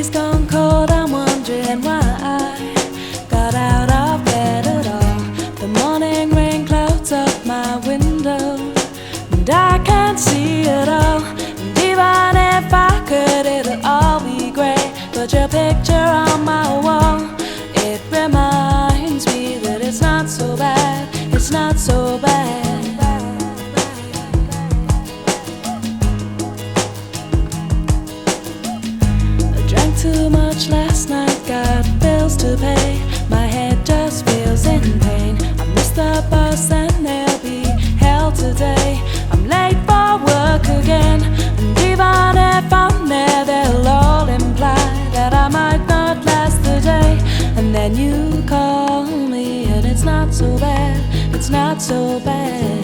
is gone. it's not so bad.